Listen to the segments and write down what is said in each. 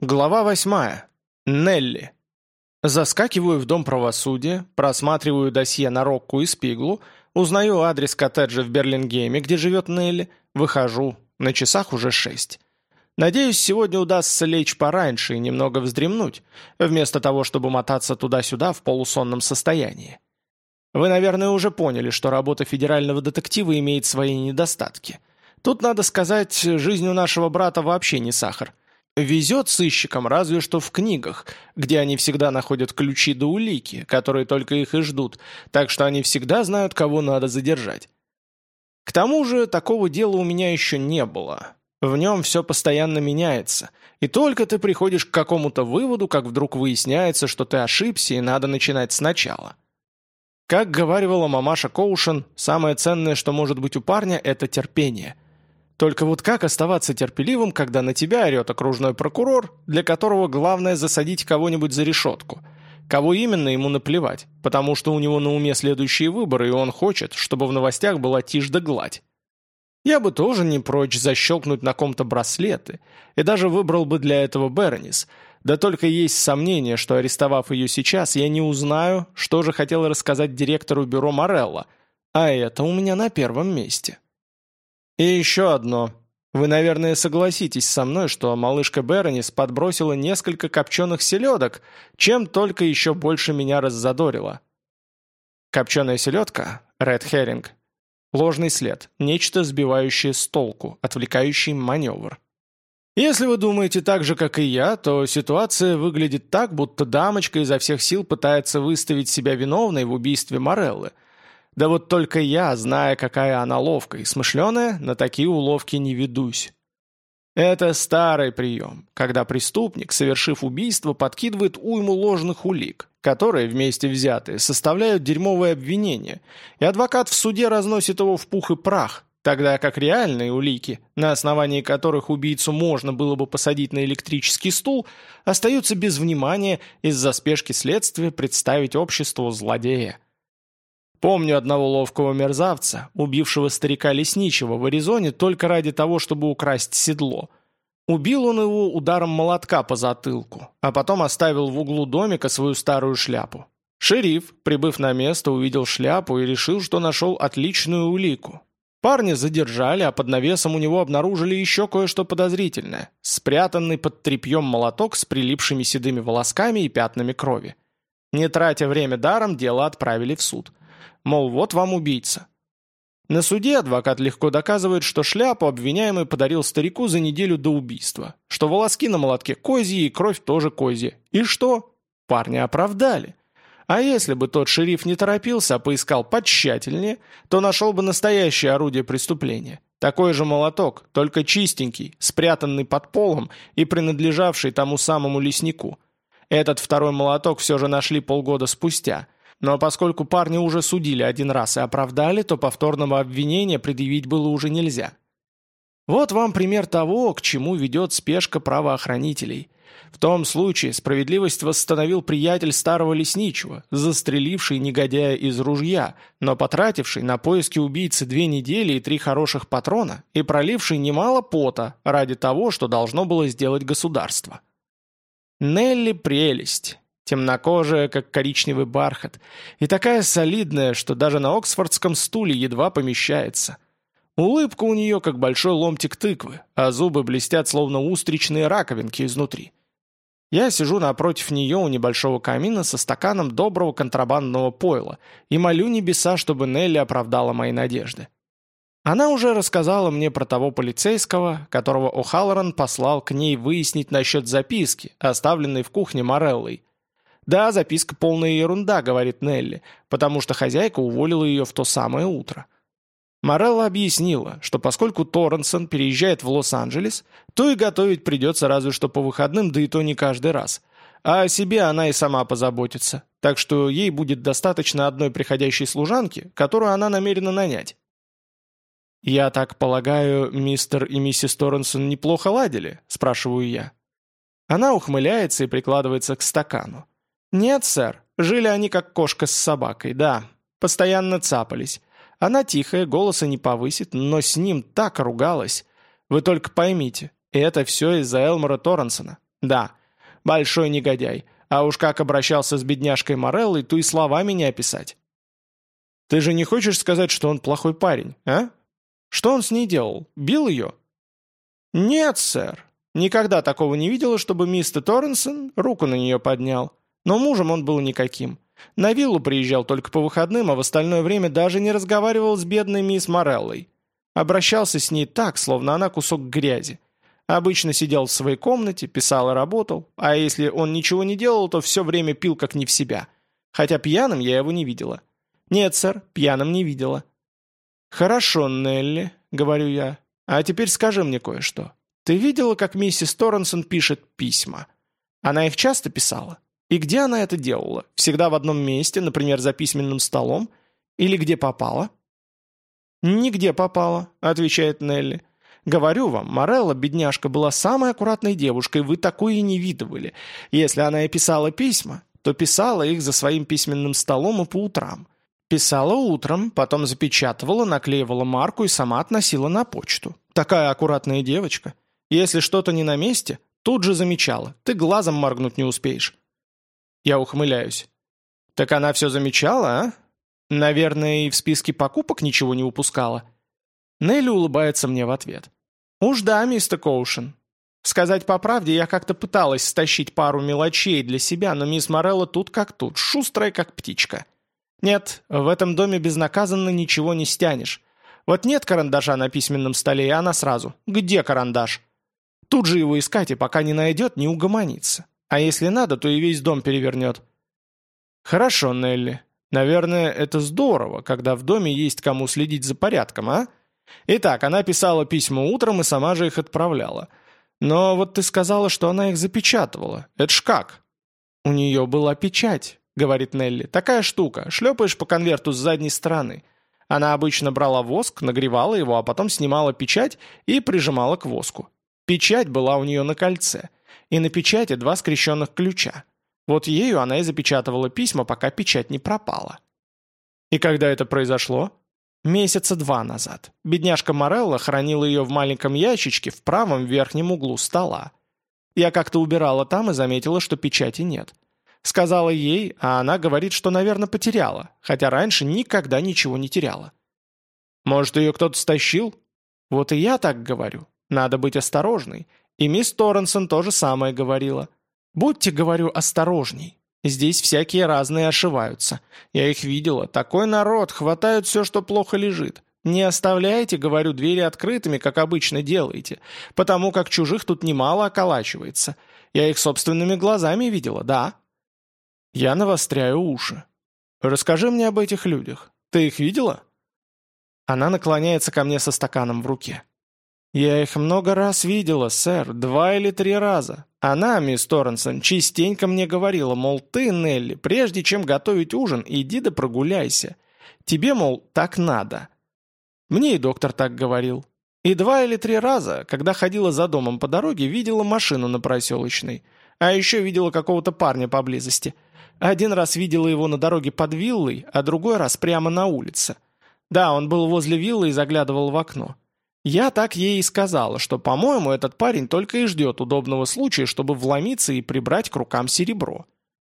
Глава восьмая. Нелли. Заскакиваю в Дом правосудия, просматриваю досье на Рокку и Спиглу, узнаю адрес коттеджа в Берлингейме, где живет Нелли, выхожу. На часах уже шесть. Надеюсь, сегодня удастся лечь пораньше и немного вздремнуть, вместо того, чтобы мотаться туда-сюда в полусонном состоянии. Вы, наверное, уже поняли, что работа федерального детектива имеет свои недостатки. Тут, надо сказать, жизнь у нашего брата вообще не сахар. Везет сыщикам разве что в книгах, где они всегда находят ключи до улики, которые только их и ждут, так что они всегда знают, кого надо задержать. К тому же, такого дела у меня еще не было. В нем все постоянно меняется, и только ты приходишь к какому-то выводу, как вдруг выясняется, что ты ошибся и надо начинать сначала. Как говаривала мамаша Коушен, самое ценное, что может быть у парня, это терпение – только вот как оставаться терпеливым, когда на тебя орет окружной прокурор, для которого главное засадить кого-нибудь за решетку? Кого именно ему наплевать, потому что у него на уме следующие выборы, и он хочет, чтобы в новостях была тишь да гладь. Я бы тоже не прочь защелкнуть на ком-то браслеты, и даже выбрал бы для этого Беронис, да только есть сомнение, что арестовав ее сейчас, я не узнаю, что же хотел рассказать директору бюро Морелла, а это у меня на первом месте. И еще одно. Вы, наверное, согласитесь со мной, что малышка Беронис подбросила несколько копченых селедок, чем только еще больше меня раззадорила. Копченая селедка – Red Herring. Ложный след – нечто сбивающее с толку, отвлекающий маневр. Если вы думаете так же, как и я, то ситуация выглядит так, будто дамочка изо всех сил пытается выставить себя виновной в убийстве Мореллы – да вот только я, зная, какая она ловкая и смышленая, на такие уловки не ведусь. Это старый прием, когда преступник, совершив убийство, подкидывает уйму ложных улик, которые, вместе взятые, составляют дерьмовое обвинение, и адвокат в суде разносит его в пух и прах, тогда как реальные улики, на основании которых убийцу можно было бы посадить на электрический стул, остаются без внимания из-за спешки следствия представить обществу злодея. Помню одного ловкого мерзавца, убившего старика Лесничего в Аризоне только ради того, чтобы украсть седло. Убил он его ударом молотка по затылку, а потом оставил в углу домика свою старую шляпу. Шериф, прибыв на место, увидел шляпу и решил, что нашел отличную улику. Парня задержали, а под навесом у него обнаружили еще кое-что подозрительное. Спрятанный под тряпьем молоток с прилипшими седыми волосками и пятнами крови. Не тратя время даром, дело отправили в суд. Мол, вот вам убийца. На суде адвокат легко доказывает, что шляпу обвиняемый подарил старику за неделю до убийства, что волоски на молотке козьи и кровь тоже козья. И что? Парня оправдали. А если бы тот шериф не торопился, а поискал потщательнее, то нашел бы настоящее орудие преступления. Такой же молоток, только чистенький, спрятанный под полом и принадлежавший тому самому леснику. Этот второй молоток все же нашли полгода спустя – но поскольку парня уже судили один раз и оправдали, то повторного обвинения предъявить было уже нельзя. Вот вам пример того, к чему ведет спешка правоохранителей. В том случае справедливость восстановил приятель старого лесничего, застреливший негодяя из ружья, но потративший на поиски убийцы две недели и три хороших патрона и проливший немало пота ради того, что должно было сделать государство. Нелли прелесть. Темнокожая, как коричневый бархат, и такая солидная, что даже на оксфордском стуле едва помещается. Улыбка у нее, как большой ломтик тыквы, а зубы блестят, словно устричные раковинки изнутри. Я сижу напротив нее у небольшого камина со стаканом доброго контрабандного пойла и молю небеса, чтобы Нелли оправдала мои надежды. Она уже рассказала мне про того полицейского, которого О'Халлоран послал к ней выяснить насчет записки, оставленной в кухне Мореллой, «Да, записка полная ерунда», — говорит Нелли, потому что хозяйка уволила ее в то самое утро. Морелла объяснила, что поскольку Торренсон переезжает в Лос-Анджелес, то и готовить придется разве что по выходным, да и то не каждый раз. А о себе она и сама позаботится, так что ей будет достаточно одной приходящей служанки, которую она намерена нанять. «Я так полагаю, мистер и миссис Торренсон неплохо ладили?» – спрашиваю я. Она ухмыляется и прикладывается к стакану. «Нет, сэр. Жили они как кошка с собакой, да. Постоянно цапались. Она тихая, голоса не повысит, но с ним так ругалась. Вы только поймите, это все из-за Элмора Торренсона. Да, большой негодяй. А уж как обращался с бедняжкой Мореллой, то и словами не описать. Ты же не хочешь сказать, что он плохой парень, а? Что он с ней делал? Бил ее? Нет, сэр. Никогда такого не видела, чтобы мистер Торренсон руку на нее поднял. Но мужем он был никаким. На виллу приезжал только по выходным, а в остальное время даже не разговаривал с бедной мисс Мореллой. Обращался с ней так, словно она кусок грязи. Обычно сидел в своей комнате, писал и работал, а если он ничего не делал, то все время пил как не в себя. Хотя пьяным я его не видела. Нет, сэр, пьяным не видела. «Хорошо, Нелли», — говорю я. «А теперь скажи мне кое-что. Ты видела, как миссис Торренсон пишет письма? Она их часто писала? И где она это делала? Всегда в одном месте, например, за письменным столом? Или где попала?» «Нигде попала», — отвечает Нелли. Говорю вам, Морелла, бедняжка, была самой аккуратной девушкой, вы такой и не видывали. Если она и писала письма, то писала их за своим письменным столом и по утрам. Писала утром, потом запечатывала, наклеивала марку и сама относила на почту. Такая аккуратная девочка. Если что-то не на месте, тут же замечала. Ты глазом моргнуть не успеешь. Я ухмыляюсь. Так она все замечала, а? Наверное, и в списке покупок ничего не упускала. Нелли улыбается мне в ответ. «Уж да, мистер Коушен. Сказать по правде, я как-то пыталась стащить пару мелочей для себя, но мисс Морелла тут как тут, шустрая как птичка. Нет, в этом доме безнаказанно ничего не стянешь. Вот нет карандаша на письменном столе, и она сразу. Где карандаш? Тут же его искать, и пока не найдет, не угомонится. А если надо, то и весь дом перевернет. Хорошо, Нелли. Наверное, это здорово, когда в доме есть кому следить за порядком, а? Итак, она писала письма утром и сама же их отправляла. Но вот ты сказала, что она их запечатывала. Это ж как? У нее была печать, говорит Нелли. Такая штука. Шлепаешь по конверту с задней стороны. Она обычно брала воск, нагревала его, а потом снимала печать и прижимала к воску. Печать была у нее на кольце. И на печати два скрещенных ключа. Вот ею она и запечатывала письма, пока печать не пропала. И когда это произошло? Месяца два назад. Бедняжка Морелла хранила ее в маленьком ящичке в правом верхнем углу стола. Я как-то убирала там и заметила, что печати нет. Сказала ей, а она говорит, что, наверное, потеряла, хотя раньше никогда ничего не теряла. Может, ее кто-то стащил? Вот и я так говорю. Надо быть осторожной. И мисс Торренсон тоже самое говорила. Будьте, говорю, осторожней. Здесь всякие разные ошиваются. Я их видела. Такой народ, хватают все, что плохо лежит. Не оставляйте, говорю, двери открытыми, как обычно делаете, потому как чужих тут немало околачивается. Я их собственными глазами видела, да. Я навостряю уши. Расскажи мне об этих людях. Ты их видела? Она наклоняется ко мне со стаканом в руке. «Я их много раз видела, сэр, два или три раза. Она, мисс Торренсон, частенько мне говорила, мол, ты, Нелли, прежде чем готовить ужин, иди да прогуляйся. Тебе, мол, так надо». Мне и доктор так говорил. И два или три раза, когда ходила за домом по дороге, видела машину на проселочной. А еще видела какого-то парня поблизости. Один раз видела его на дороге под виллой, а другой раз прямо на улице. Да, он был возле виллы и заглядывал в окно. Я так ей и сказала, что, по-моему, этот парень только и ждет удобного случая, чтобы вломиться и прибрать к рукам серебро.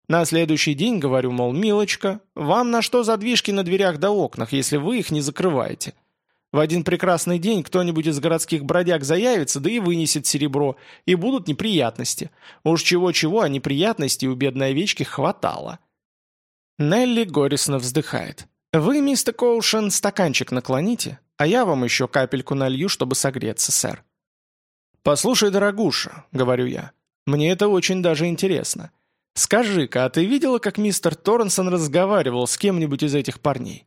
На следующий день говорю, мол, милочка, вам на что задвижки на дверях да окнах, если вы их не закрываете? В один прекрасный день кто-нибудь из городских бродяг заявится, да и вынесет серебро, и будут неприятности. Уж чего-чего, а неприятностей у бедной овечки хватало. Нелли горестно вздыхает. «Вы, мистер Коушен, стаканчик наклоните, а я вам еще капельку налью, чтобы согреться, сэр». «Послушай, дорогуша», — говорю я, — «мне это очень даже интересно. Скажи-ка, а ты видела, как мистер Торренсон разговаривал с кем-нибудь из этих парней?»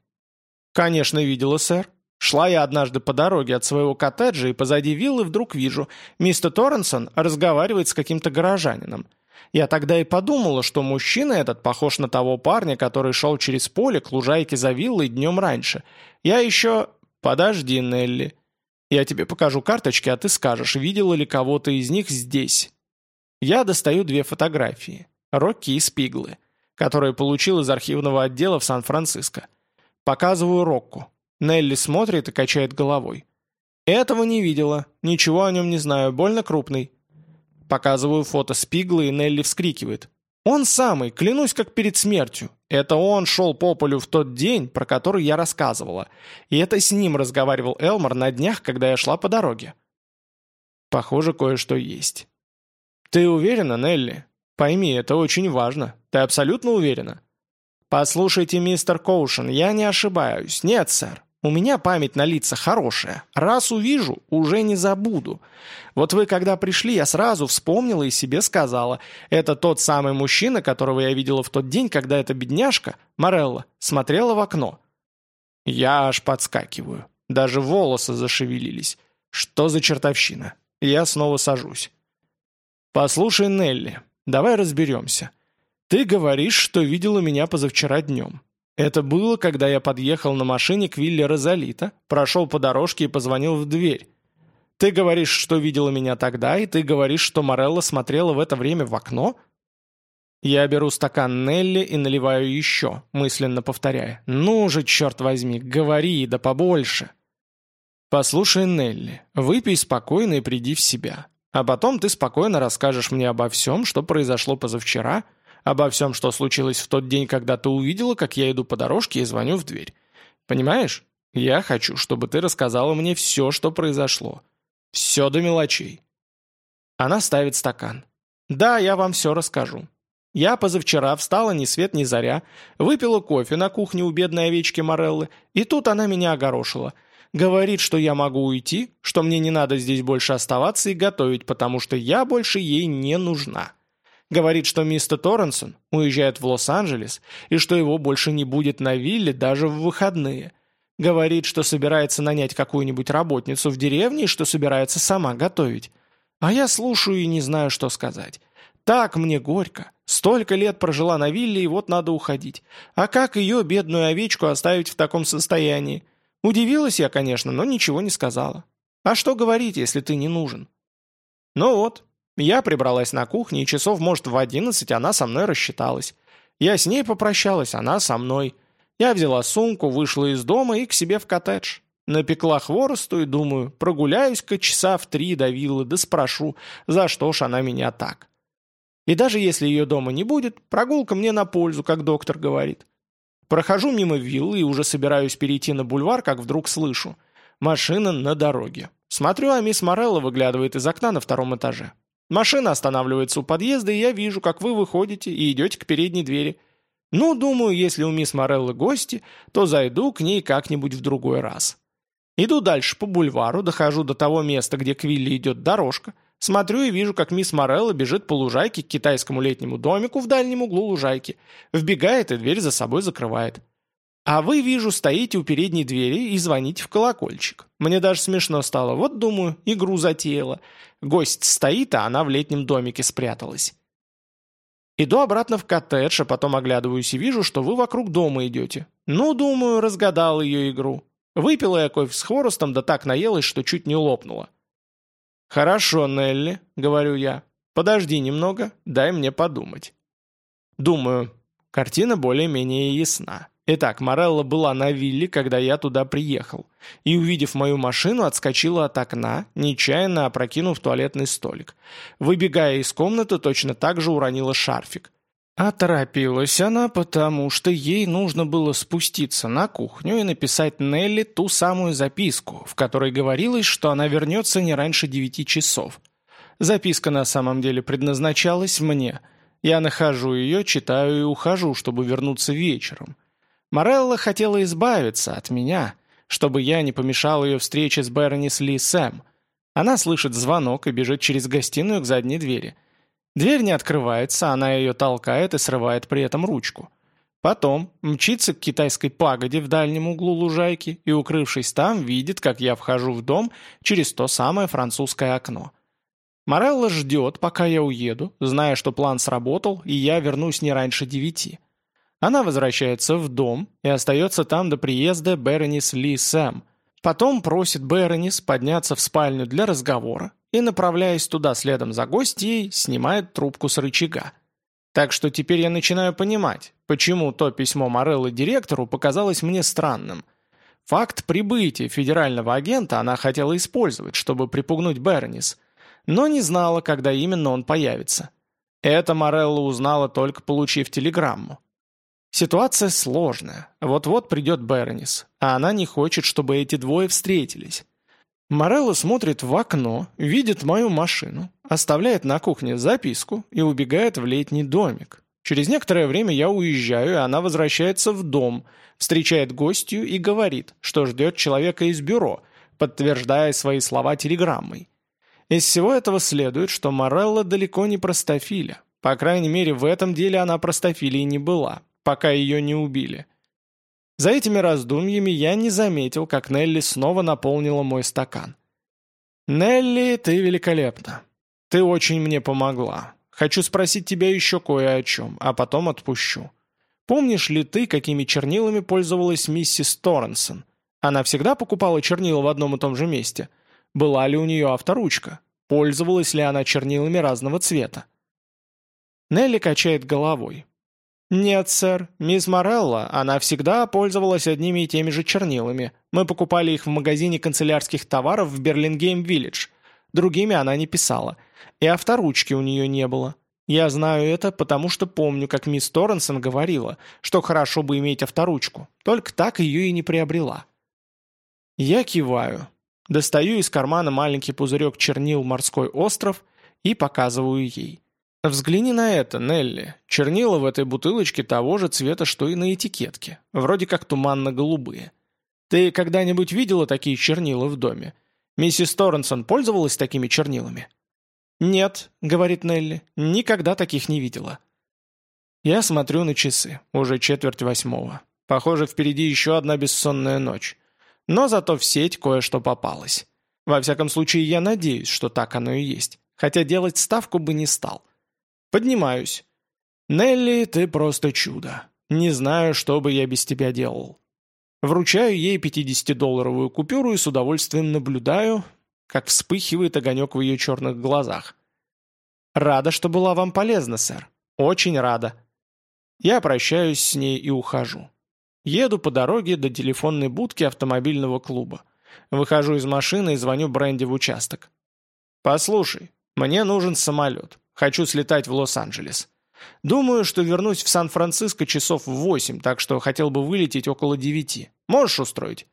«Конечно, видела, сэр. Шла я однажды по дороге от своего коттеджа и позади виллы вдруг вижу, мистер Торренсон разговаривает с каким-то горожанином. Я тогда и подумала, что мужчина этот похож на того парня, который шел через поле к лужайке за виллой днем раньше. Я еще... «Подожди, Нелли. Я тебе покажу карточки, а ты скажешь, видела ли кого-то из них здесь». Я достаю две фотографии. Рокки и Спиглы, которые получил из архивного отдела в Сан-Франциско. Показываю Рокку. Нелли смотрит и качает головой. «Этого не видела. Ничего о нем не знаю. Больно крупный». Показываю фото Спигла, и Нелли вскрикивает. «Он самый, клянусь, как перед смертью. Это он шел по полю в тот день, про который я рассказывала. И это с ним разговаривал Элмор на днях, когда я шла по дороге». Похоже, кое-что есть. «Ты уверена, Нелли? Пойми, это очень важно. Ты абсолютно уверена?» «Послушайте, мистер Коушен, я не ошибаюсь. Нет, сэр. У меня память на лица хорошая. Раз увижу, уже не забуду. Вот вы когда пришли, я сразу вспомнила и себе сказала. Это тот самый мужчина, которого я видела в тот день, когда эта бедняжка, Морелла, смотрела в окно. Я аж подскакиваю. Даже волосы зашевелились. Что за чертовщина? Я снова сажусь. «Послушай, Нелли, давай разберемся. Ты говоришь, что видела меня позавчера днем. Это было, когда я подъехал на машине к вилле Розалита, прошел по дорожке и позвонил в дверь. Ты говоришь, что видела меня тогда, и ты говоришь, что Морелла смотрела в это время в окно?» Я беру стакан Нелли и наливаю еще, мысленно повторяя. «Ну же, черт возьми, говори, да побольше!» «Послушай, Нелли, выпей спокойно и приди в себя. А потом ты спокойно расскажешь мне обо всем, что произошло позавчера, обо всем, что случилось в тот день, когда ты увидела, как я иду по дорожке и звоню в дверь. Понимаешь? Я хочу, чтобы ты рассказала мне все, что произошло. Все до мелочей». Она ставит стакан. «Да, я вам все расскажу. Я позавчера встала ни свет ни заря, выпила кофе на кухне у бедной овечки Мореллы, и тут она меня огорошила. Говорит, что я могу уйти, что мне не надо здесь больше оставаться и готовить, потому что я больше ей не нужна. Говорит, что мистер Торренсон уезжает в Лос-Анджелес и что его больше не будет на вилле даже в выходные. Говорит, что собирается нанять какую-нибудь работницу в деревне и что собирается сама готовить. А я слушаю и не знаю, что сказать. Так мне горько. Столько лет прожила на вилле, и вот надо уходить. А как ее, бедную овечку, оставить в таком состоянии? Удивилась я, конечно, но ничего не сказала. А что говорить, если ты не нужен? Ну вот, я прибралась на кухне, и часов, может, в одиннадцать она со мной рассчиталась. Я с ней попрощалась, она со мной. Я взяла сумку, вышла из дома и к себе в коттедж. Напекла хворосту и думаю, прогуляюсь-ка часа в три до виллы, да спрошу, за что ж она меня так. И даже если ее дома не будет, прогулка мне на пользу, как доктор говорит. Прохожу мимо виллы и уже собираюсь перейти на бульвар, как вдруг слышу. Машина на дороге. Смотрю, а мисс Морелло выглядывает из окна на втором этаже. Машина останавливается у подъезда, и я вижу, как вы выходите и идете к передней двери. Ну, думаю, если у мисс Мореллы гости, то зайду к ней как-нибудь в другой раз. Иду дальше по бульвару, дохожу до того места, где к вилле идет дорожка, смотрю и вижу, как мисс Морелла бежит по лужайке к китайскому летнему домику в дальнем углу лужайки, вбегает и дверь за собой закрывает. А вы, вижу, стоите у передней двери и звоните в колокольчик. Мне даже смешно стало. Вот, думаю, игру затеяла. Гость стоит, а она в летнем домике спряталась. Иду обратно в коттедж, а потом оглядываюсь и вижу, что вы вокруг дома идете. Ну, думаю, разгадал ее игру. Выпила я кофе с хворостом, да так наелась, что чуть не лопнула. «Хорошо, Нелли», — говорю я. «Подожди немного, дай мне подумать». Думаю, картина более-менее ясна. Итак, Морелла была на вилле, когда я туда приехал, и, увидев мою машину, отскочила от окна, нечаянно опрокинув туалетный столик. Выбегая из комнаты, точно так же уронила шарфик. А торопилась она, потому что ей нужно было спуститься на кухню и написать Нелли ту самую записку, в которой говорилось, что она вернется не раньше девяти часов. Записка на самом деле предназначалась мне. Я нахожу ее, читаю и ухожу, чтобы вернуться вечером. Морелла хотела избавиться от меня, чтобы я не помешал ее встрече с Бернис Ли Сэм. Она слышит звонок и бежит через гостиную к задней двери. Дверь не открывается, она ее толкает и срывает при этом ручку. Потом мчится к китайской пагоде в дальнем углу лужайки и, укрывшись там, видит, как я вхожу в дом через то самое французское окно. Морелла ждет, пока я уеду, зная, что план сработал, и я вернусь не раньше девяти. Она возвращается в дом и остается там до приезда Беронис Ли Сэм. Потом просит Беронис подняться в спальню для разговора и, направляясь туда следом за гостьей, снимает трубку с рычага. Так что теперь я начинаю понимать, почему то письмо Мореллы директору показалось мне странным. Факт прибытия федерального агента она хотела использовать, чтобы припугнуть Беронис. но не знала, когда именно он появится. Это Морелла узнала, только получив телеграмму. Ситуация сложная. Вот-вот придет Беронис, а она не хочет, чтобы эти двое встретились. Морелла смотрит в окно, видит мою машину, оставляет на кухне записку и убегает в летний домик. Через некоторое время я уезжаю, и она возвращается в дом, встречает гостью и говорит, что ждет человека из бюро, подтверждая свои слова телеграммой. Из всего этого следует, что Морелла далеко не простофиля. По крайней мере, в этом деле она простофилией не была, пока ее не убили. За этими раздумьями я не заметил, как Нелли снова наполнила мой стакан. «Нелли, ты великолепна. Ты очень мне помогла. Хочу спросить тебя еще кое о чем, а потом отпущу. Помнишь ли ты, какими чернилами пользовалась миссис Торренсон? Она всегда покупала чернила в одном и том же месте. Была ли у нее авторучка? Пользовалась ли она чернилами разного цвета? Нелли качает головой. «Нет, сэр. Мисс Морелла, она всегда пользовалась одними и теми же чернилами. Мы покупали их в магазине канцелярских товаров в Берлингейм-Виллидж. Другими она не писала. И авторучки у нее не было. Я знаю это, потому что помню, как мисс Торренсон говорила, что хорошо бы иметь авторучку. Только так ее и не приобрела. Я киваю. Достаю из кармана маленький пузырек чернил «Морской остров» и показываю ей. «Взгляни на это, Нелли. Чернила в этой бутылочке того же цвета, что и на этикетке. Вроде как туманно-голубые. Ты когда-нибудь видела такие чернила в доме? Миссис Торренсон пользовалась такими чернилами?» «Нет», — говорит Нелли, — «никогда таких не видела». Я смотрю на часы, уже четверть восьмого. Похоже, впереди еще одна бессонная ночь. Но зато в сеть кое-что попалось. Во всяком случае, я надеюсь, что так оно и есть. Хотя делать ставку бы не стал. Поднимаюсь. «Нелли, ты просто чудо. Не знаю, что бы я без тебя делал». Вручаю ей 50-долларовую купюру и с удовольствием наблюдаю, как вспыхивает огонек в ее черных глазах. «Рада, что была вам полезна, сэр. Очень рада». Я прощаюсь с ней и ухожу. Еду по дороге до телефонной будки автомобильного клуба. Выхожу из машины и звоню Бренди в участок. «Послушай, мне нужен самолет. Хочу слетать в Лос-Анджелес. Думаю, что вернусь в Сан-Франциско часов в восемь, так что хотел бы вылететь около девяти. Можешь устроить?»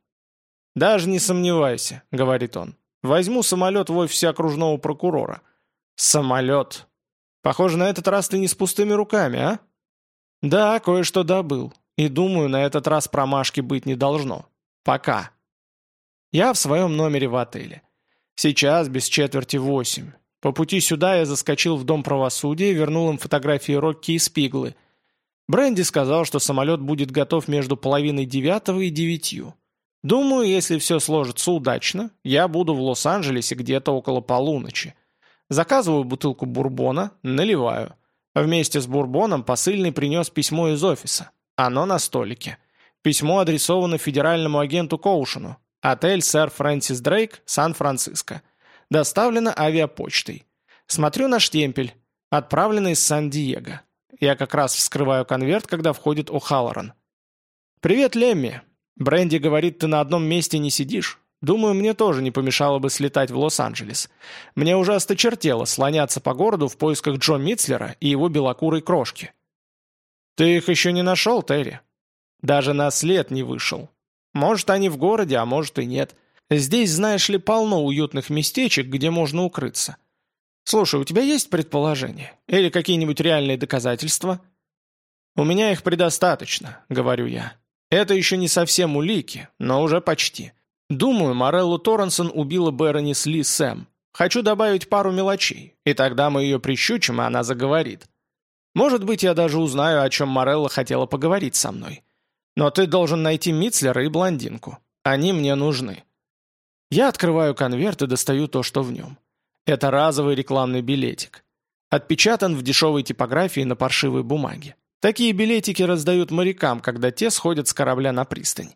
«Даже не сомневайся», — говорит он. Возьму самолет в офисе окружного прокурора. Самолет. Похоже, на этот раз ты не с пустыми руками, а? Да, кое-что добыл. И думаю, на этот раз промашки быть не должно. Пока. Я в своем номере в отеле. Сейчас без четверти восемь. По пути сюда я заскочил в Дом правосудия и вернул им фотографии Рокки и Спиглы. Бренди сказал, что самолет будет готов между половиной девятого и девятью. Думаю, если все сложится удачно, я буду в Лос-Анджелесе где-то около полуночи. Заказываю бутылку бурбона, наливаю. Вместе с бурбоном посыльный принес письмо из офиса. Оно на столике. Письмо адресовано федеральному агенту Коушену. Отель «Сэр Фрэнсис Дрейк», Сан-Франциско. Доставлено авиапочтой. Смотрю на штемпель. Отправлено из Сан-Диего. Я как раз вскрываю конверт, когда входит О'Халлоран. «Привет, Лемми. Бренди говорит, ты на одном месте не сидишь. Думаю, мне тоже не помешало бы слетать в Лос-Анджелес. Мне уже осточертело слоняться по городу в поисках Джо Митцлера и его белокурой крошки. Ты их еще не нашел, Терри? Даже на след не вышел. Может, они в городе, а может и нет. Здесь, знаешь ли, полно уютных местечек, где можно укрыться. Слушай, у тебя есть предположение? Или какие-нибудь реальные доказательства? У меня их предостаточно, говорю я. Это еще не совсем улики, но уже почти. Думаю, Мореллу Торренсон убила Беронис Ли Сэм. Хочу добавить пару мелочей, и тогда мы ее прищучим, и она заговорит. Может быть, я даже узнаю, о чем Морелла хотела поговорить со мной. Но ты должен найти Митцлера и блондинку. Они мне нужны. Я открываю конверт и достаю то, что в нем. Это разовый рекламный билетик. Отпечатан в дешевой типографии на паршивой бумаге. Такие билетики раздают морякам, когда те сходят с корабля на пристань.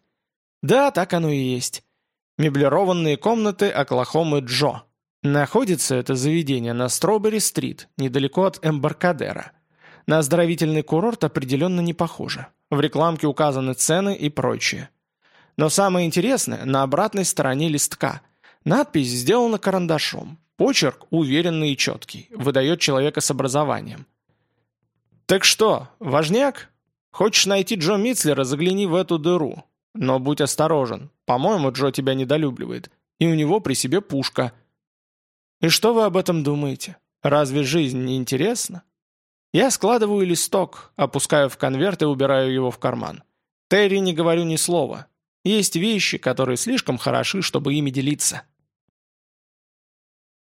Да, так оно и есть. Меблированные комнаты Оклахомы Джо. Находится это заведение на Стробери-стрит, недалеко от Эмбаркадера. На оздоровительный курорт определенно не похоже. В рекламке указаны цены и прочее. Но самое интересное, на обратной стороне листка. Надпись сделана карандашом. Почерк уверенный и четкий, выдает человека с образованием. «Так что, важняк? Хочешь найти Джо Митцлера, загляни в эту дыру. Но будь осторожен. По-моему, Джо тебя недолюбливает. И у него при себе пушка. И что вы об этом думаете? Разве жизнь не интересна? Я складываю листок, опускаю в конверт и убираю его в карман. Терри не говорю ни слова. Есть вещи, которые слишком хороши, чтобы ими делиться.